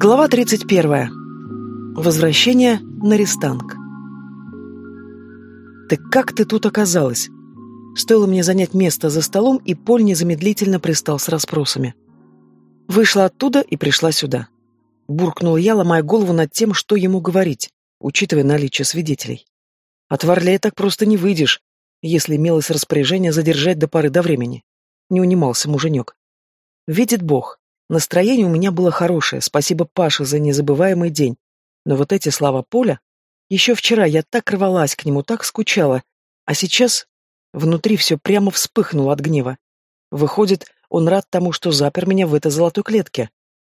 Глава 31. Возвращение на Рестанг. «Так как ты тут оказалась?» Стоило мне занять место за столом, и Поль незамедлительно пристал с расспросами. Вышла оттуда и пришла сюда. Буркнул я, ломая голову над тем, что ему говорить, учитывая наличие свидетелей. От Варлея так просто не выйдешь, если имелось распоряжение задержать до поры до времени. Не унимался муженек. Видит Бог, Настроение у меня было хорошее, спасибо Паше за незабываемый день. Но вот эти слова Поля... Еще вчера я так рвалась к нему, так скучала, а сейчас внутри все прямо вспыхнуло от гнева. Выходит, он рад тому, что запер меня в этой золотой клетке.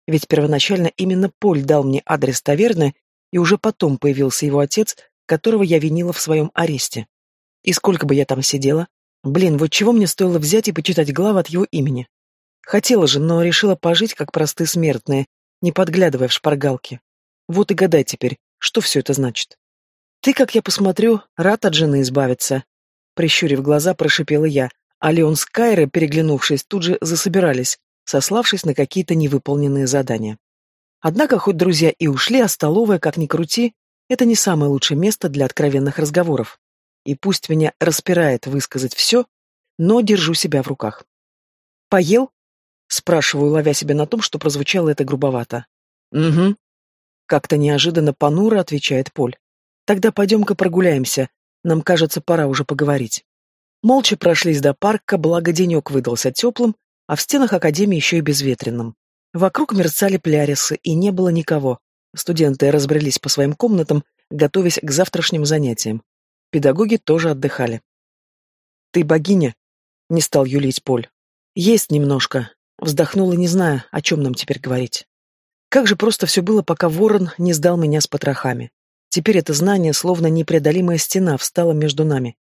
Ведь первоначально именно Поль дал мне адрес таверны, и уже потом появился его отец, которого я винила в своем аресте. И сколько бы я там сидела? Блин, вот чего мне стоило взять и почитать главы от его имени? Хотела же, но решила пожить, как простые смертные, не подглядывая в шпаргалки. Вот и гадай теперь, что все это значит. Ты, как я посмотрю, рад от жены избавиться. Прищурив глаза, прошипела я, а Леон с Кайрой, переглянувшись, тут же засобирались, сославшись на какие-то невыполненные задания. Однако, хоть друзья и ушли, а столовая, как ни крути, это не самое лучшее место для откровенных разговоров. И пусть меня распирает высказать все, но держу себя в руках. Поел? Спрашиваю, ловя себя на том, что прозвучало это грубовато. «Угу». Как-то неожиданно понуро отвечает Поль. «Тогда пойдем-ка прогуляемся. Нам кажется, пора уже поговорить». Молча прошлись до парка, благо денек выдался теплым, а в стенах академии еще и безветренным. Вокруг мерцали плярисы, и не было никого. Студенты разбрелись по своим комнатам, готовясь к завтрашним занятиям. Педагоги тоже отдыхали. «Ты богиня?» — не стал юлить Поль. «Есть немножко», Вздохнула, не зная, о чем нам теперь говорить. Как же просто все было, пока ворон не сдал меня с потрохами. Теперь это знание, словно непреодолимая стена, встала между нами.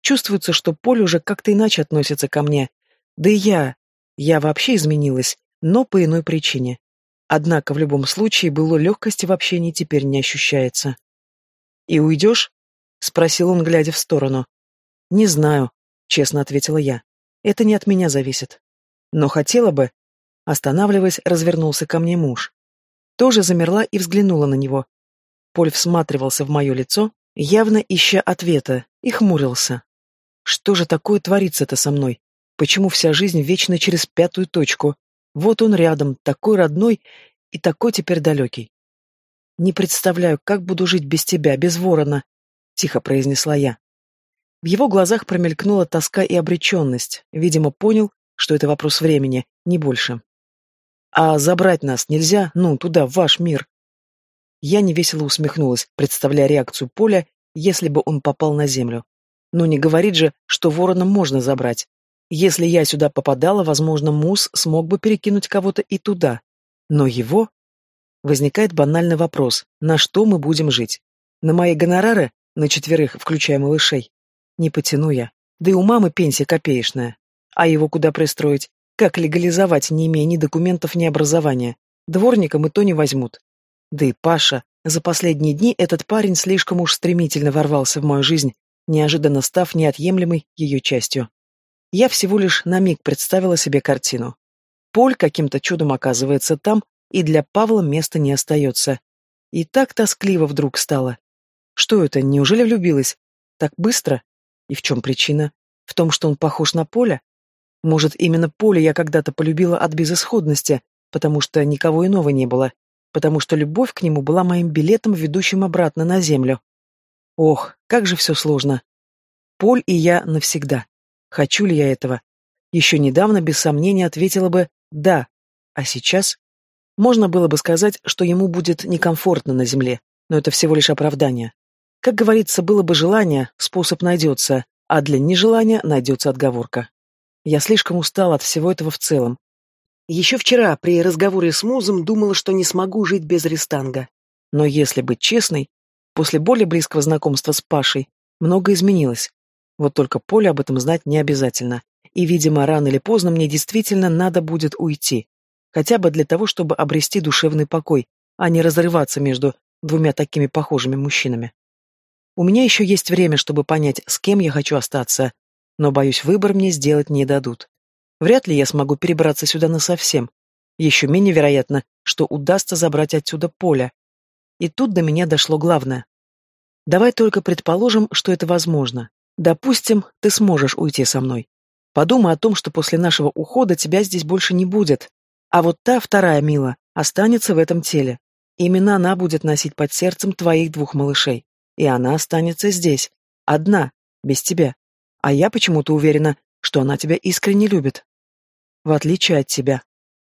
Чувствуется, что Поле уже как-то иначе относится ко мне. Да и я... Я вообще изменилась, но по иной причине. Однако в любом случае было легкости в общении теперь не ощущается. «И уйдешь?» — спросил он, глядя в сторону. «Не знаю», — честно ответила я. «Это не от меня зависит». Но хотела бы... Останавливаясь, развернулся ко мне муж. Тоже замерла и взглянула на него. Поль всматривался в мое лицо, явно ища ответа, и хмурился. Что же такое творится-то со мной? Почему вся жизнь вечно через пятую точку? Вот он рядом, такой родной и такой теперь далекий. «Не представляю, как буду жить без тебя, без ворона», — тихо произнесла я. В его глазах промелькнула тоска и обреченность. Видимо, понял, что это вопрос времени, не больше. А забрать нас нельзя, ну, туда, в ваш мир. Я невесело усмехнулась, представляя реакцию Поля, если бы он попал на землю. Но не говорит же, что ворона можно забрать. Если я сюда попадала, возможно, Мус смог бы перекинуть кого-то и туда. Но его... Возникает банальный вопрос, на что мы будем жить? На мои гонорары? На четверых, включая малышей? Не потяну я. Да и у мамы пенсия копеечная. А его куда пристроить? Как легализовать, не имея ни документов, ни образования? Дворником и то не возьмут. Да и Паша. За последние дни этот парень слишком уж стремительно ворвался в мою жизнь, неожиданно став неотъемлемой ее частью. Я всего лишь на миг представила себе картину. Поль каким-то чудом оказывается там, и для Павла места не остается. И так тоскливо вдруг стало. Что это, неужели влюбилась? Так быстро? И в чем причина? В том, что он похож на Поля? Может, именно Поле я когда-то полюбила от безысходности, потому что никого иного не было, потому что любовь к нему была моим билетом, ведущим обратно на землю. Ох, как же все сложно. Поль и я навсегда. Хочу ли я этого? Еще недавно, без сомнения, ответила бы «да», а сейчас? Можно было бы сказать, что ему будет некомфортно на земле, но это всего лишь оправдание. Как говорится, было бы желание, способ найдется, а для нежелания найдется отговорка. Я слишком устала от всего этого в целом. Еще вчера при разговоре с Музом думала, что не смогу жить без Рестанга. Но если быть честной, после более близкого знакомства с Пашей многое изменилось. Вот только Поле об этом знать не обязательно. И, видимо, рано или поздно мне действительно надо будет уйти. Хотя бы для того, чтобы обрести душевный покой, а не разрываться между двумя такими похожими мужчинами. У меня еще есть время, чтобы понять, с кем я хочу остаться, но, боюсь, выбор мне сделать не дадут. Вряд ли я смогу перебраться сюда насовсем. Еще менее вероятно, что удастся забрать отсюда поле. И тут до меня дошло главное. Давай только предположим, что это возможно. Допустим, ты сможешь уйти со мной. Подумай о том, что после нашего ухода тебя здесь больше не будет. А вот та вторая Мила останется в этом теле. Именно она будет носить под сердцем твоих двух малышей. И она останется здесь. Одна, без тебя. А я почему-то уверена, что она тебя искренне любит. В отличие от тебя.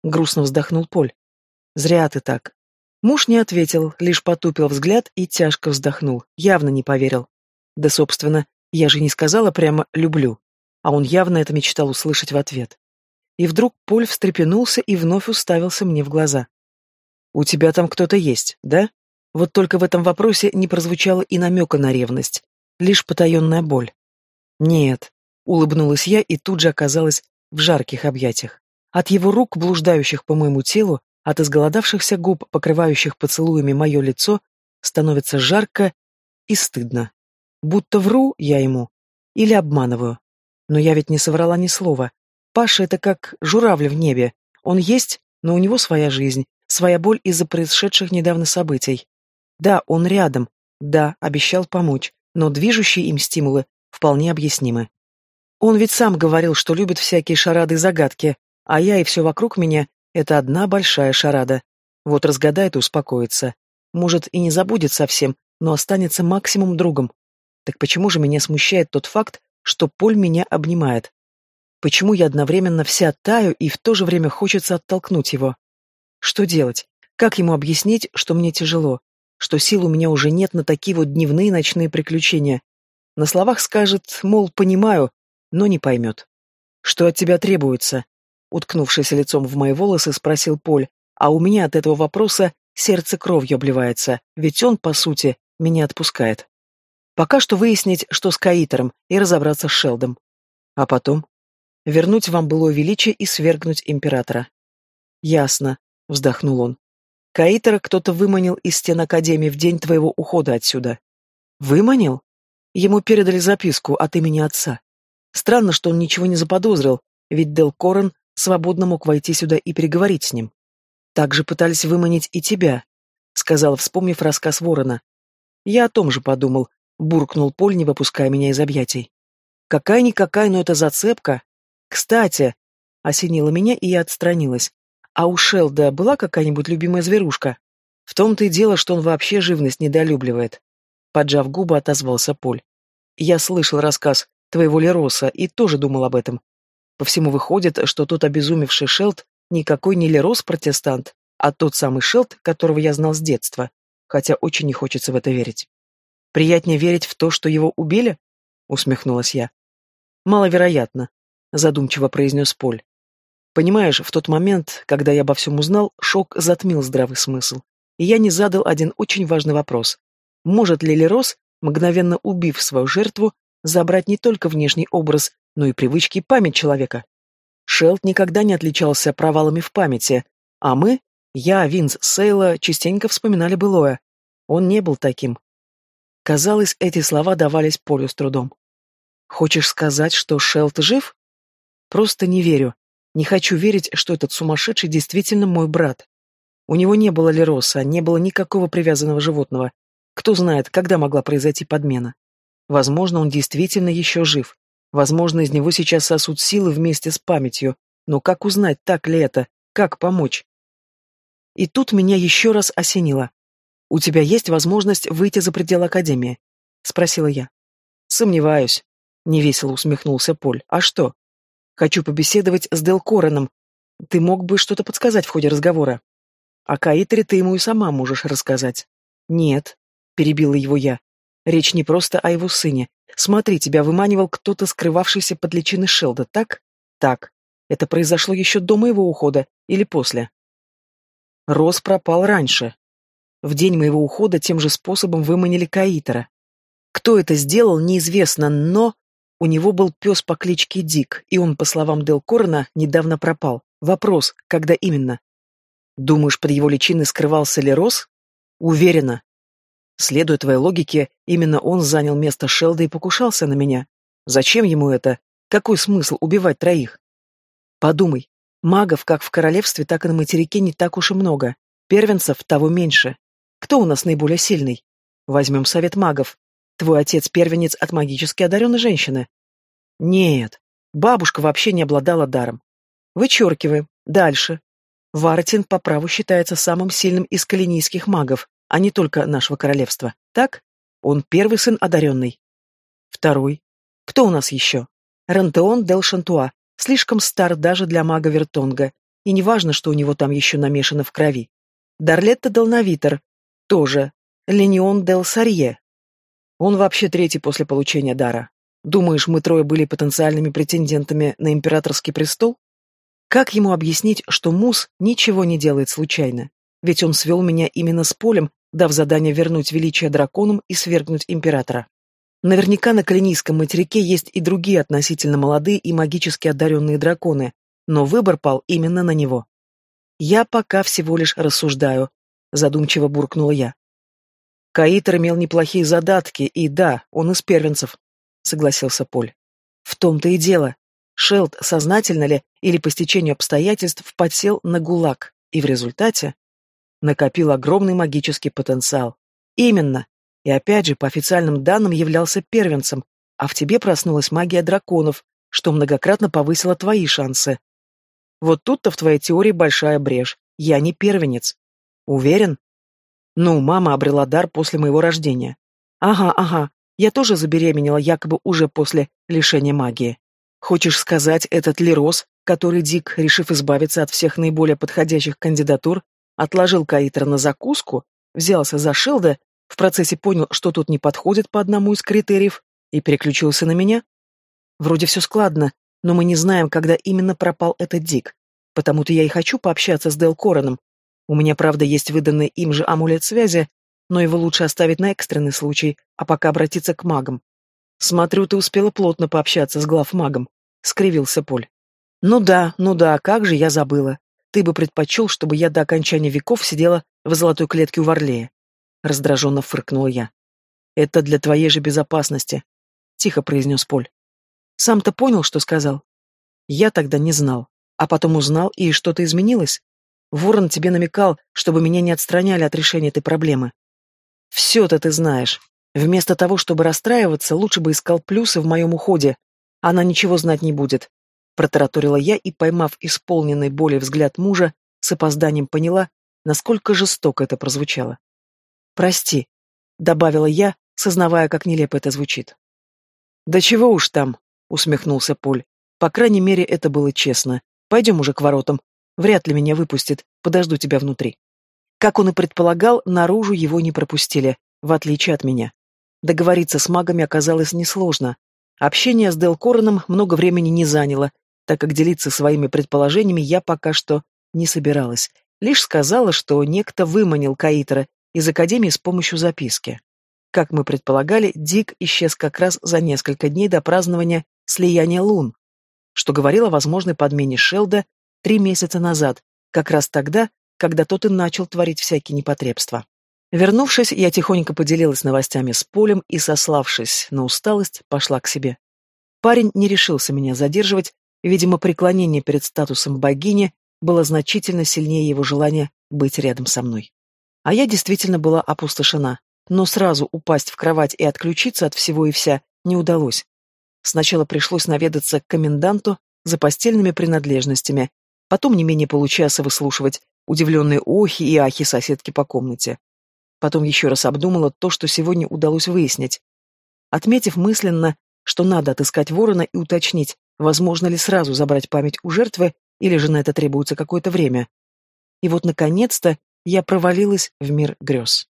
Грустно вздохнул Поль. Зря ты так. Муж не ответил, лишь потупил взгляд и тяжко вздохнул, явно не поверил. Да, собственно, я же не сказала прямо «люблю», а он явно это мечтал услышать в ответ. И вдруг Поль встрепенулся и вновь уставился мне в глаза. «У тебя там кто-то есть, да?» Вот только в этом вопросе не прозвучало и намека на ревность, лишь потаенная боль. «Нет», — улыбнулась я и тут же оказалась в жарких объятиях. От его рук, блуждающих по моему телу, от изголодавшихся губ, покрывающих поцелуями мое лицо, становится жарко и стыдно. Будто вру я ему или обманываю. Но я ведь не соврала ни слова. Паша — это как журавль в небе. Он есть, но у него своя жизнь, своя боль из-за происшедших недавно событий. Да, он рядом, да, обещал помочь, но движущие им стимулы вполне объяснимы. Он ведь сам говорил, что любит всякие шарады и загадки, а я и все вокруг меня это одна большая шарада. Вот разгадает и успокоится. Может, и не забудет совсем, но останется максимум другом. Так почему же меня смущает тот факт, что Поль меня обнимает? Почему я одновременно вся таю и в то же время хочется оттолкнуть его? Что делать? Как ему объяснить, что мне тяжело? Что сил у меня уже нет на такие вот дневные и ночные приключения? На словах скажет, мол, понимаю, но не поймет. Что от тебя требуется? Уткнувшись лицом в мои волосы, спросил Поль, а у меня от этого вопроса сердце кровью обливается, ведь он, по сути, меня отпускает. Пока что выяснить, что с Каитером, и разобраться с Шелдом. А потом? Вернуть вам было величие и свергнуть императора. Ясно, вздохнул он. Каитера кто-то выманил из стен Академии в день твоего ухода отсюда. Выманил? Ему передали записку от имени отца. Странно, что он ничего не заподозрил, ведь Дел Корен свободно мог войти сюда и переговорить с ним. Также пытались выманить и тебя, сказал, вспомнив рассказ Ворона. Я о том же подумал, буркнул Поль, не выпуская меня из объятий. Какая-никакая, но это зацепка. Кстати, осенило меня, и я отстранилась. А у Шелда была какая-нибудь любимая зверушка? В том-то и дело, что он вообще живность недолюбливает. Поджав губы, отозвался Поль. Я слышал рассказ твоего Лероса и тоже думал об этом. По всему выходит, что тот обезумевший Шелд никакой не Лерос-протестант, а тот самый Шелд, которого я знал с детства, хотя очень не хочется в это верить. Приятнее верить в то, что его убили? Усмехнулась я. Маловероятно, задумчиво произнес Поль. Понимаешь, в тот момент, когда я обо всем узнал, шок затмил здравый смысл, и я не задал один очень важный вопрос. Может ли Лерос, мгновенно убив свою жертву, забрать не только внешний образ, но и привычки и память человека. Шелд никогда не отличался провалами в памяти, а мы, я, Винс, Сейла, частенько вспоминали былое. Он не был таким. Казалось, эти слова давались Полю с трудом. «Хочешь сказать, что Шелд жив?» «Просто не верю. Не хочу верить, что этот сумасшедший действительно мой брат. У него не было Лероса, не было никакого привязанного животного. Кто знает, когда могла произойти подмена. Возможно, он действительно еще жив. Возможно, из него сейчас сосут силы вместе с памятью. Но как узнать, так ли это? Как помочь? И тут меня еще раз осенило. «У тебя есть возможность выйти за пределы Академии?» — спросила я. «Сомневаюсь», — невесело усмехнулся Поль. «А что?» «Хочу побеседовать с Делкораном. Ты мог бы что-то подсказать в ходе разговора?» «О Каитере ты ему и сама можешь рассказать». «Нет», — перебила его я. Речь не просто о его сыне. Смотри, тебя выманивал кто-то, скрывавшийся под личиной Шелда, так? Так. Это произошло еще до моего ухода или после? Рос пропал раньше. В день моего ухода тем же способом выманили Каитера. Кто это сделал, неизвестно, но... У него был пес по кличке Дик, и он, по словам Дел Корна, недавно пропал. Вопрос, когда именно? Думаешь, под его личиной скрывался ли Рос? Уверена. Следуя твоей логике, именно он занял место Шелда и покушался на меня. Зачем ему это? Какой смысл убивать троих? Подумай. Магов как в королевстве, так и на материке не так уж и много. Первенцев того меньше. Кто у нас наиболее сильный? Возьмем совет магов. Твой отец первенец от магически одаренной женщины. Нет, бабушка вообще не обладала даром. Вычеркиваем. Дальше. Вартин по праву считается самым сильным из калинийских магов, а не только нашего королевства. Так? Он первый сын одаренный. Второй. Кто у нас еще? Рантеон Дел Шантуа, слишком стар даже для мага Вертонга, и неважно, что у него там еще намешано в крови. Дарлетта Дел Навитер, тоже. Ленион Дел Сарье. Он вообще третий после получения дара. Думаешь, мы трое были потенциальными претендентами на императорский престол? Как ему объяснить, что Мус ничего не делает случайно? Ведь он свел меня именно с полем, дав задание вернуть величие драконам и свергнуть императора. Наверняка на Калинийском материке есть и другие относительно молодые и магически одаренные драконы, но выбор пал именно на него. Я пока всего лишь рассуждаю, задумчиво буркнула я. Каитер имел неплохие задатки, и да, он из первенцев, согласился Поль. В том-то и дело. Шелд, сознательно ли или по стечению обстоятельств, подсел на ГУЛАГ, и в результате накопил огромный магический потенциал. Именно, и опять же, по официальным данным, являлся первенцем, а в тебе проснулась магия драконов, что многократно повысило твои шансы. Вот тут-то в твоей теории большая брешь. Я не первенец. Уверен? Ну, мама обрела дар после моего рождения. Ага, ага. Я тоже забеременела якобы уже после лишения магии. Хочешь сказать, этот Лерос, который Дик, решив избавиться от всех наиболее подходящих кандидатур, отложил Каитра на закуску, взялся за Шилда в процессе понял, что тут не подходит по одному из критериев, и переключился на меня? Вроде все складно, но мы не знаем, когда именно пропал этот Дик. Потому-то я и хочу пообщаться с Дел Короном. У меня, правда, есть выданный им же амулет связи, но его лучше оставить на экстренный случай, а пока обратиться к магам. Смотрю, ты успела плотно пообщаться с главмагом, — скривился Поль. Ну да, ну да, как же я забыла. Ты бы предпочел, чтобы я до окончания веков сидела в золотой клетке у Варлея. — раздраженно фыркнула я. «Это для твоей же безопасности», — тихо произнес Поль. «Сам-то понял, что сказал?» «Я тогда не знал, а потом узнал, и что-то изменилось. Ворон тебе намекал, чтобы меня не отстраняли от решения этой проблемы. Все-то ты знаешь. Вместо того, чтобы расстраиваться, лучше бы искал плюсы в моем уходе. Она ничего знать не будет», — протараторила я и, поймав исполненный боли взгляд мужа, с опозданием поняла, насколько жестоко это прозвучало. «Прости», — добавила я, сознавая, как нелепо это звучит. «Да чего уж там», — усмехнулся Поль. «По крайней мере, это было честно. Пойдем уже к воротам. Вряд ли меня выпустят. Подожду тебя внутри». Как он и предполагал, наружу его не пропустили, в отличие от меня. Договориться с магами оказалось несложно. Общение с Дел Короном много времени не заняло, так как делиться своими предположениями я пока что не собиралась. Лишь сказала, что некто выманил Каитера из Академии с помощью записки. Как мы предполагали, Дик исчез как раз за несколько дней до празднования слияния лун, что говорило о возможной подмене Шелда три месяца назад, как раз тогда, когда тот и начал творить всякие непотребства. Вернувшись, я тихонько поделилась новостями с Полем и, сославшись на усталость, пошла к себе. Парень не решился меня задерживать, видимо, преклонение перед статусом богини было значительно сильнее его желания быть рядом со мной. А я действительно была опустошена, но сразу упасть в кровать и отключиться от всего и вся не удалось. Сначала пришлось наведаться к коменданту за постельными принадлежностями, потом не менее получаса выслушивать удивленные охи и ахи соседки по комнате. Потом еще раз обдумала то, что сегодня удалось выяснить. Отметив мысленно, что надо отыскать ворона и уточнить, возможно ли сразу забрать память у жертвы, или же на это требуется какое-то время. И вот, наконец-то, я провалилась в мир грез.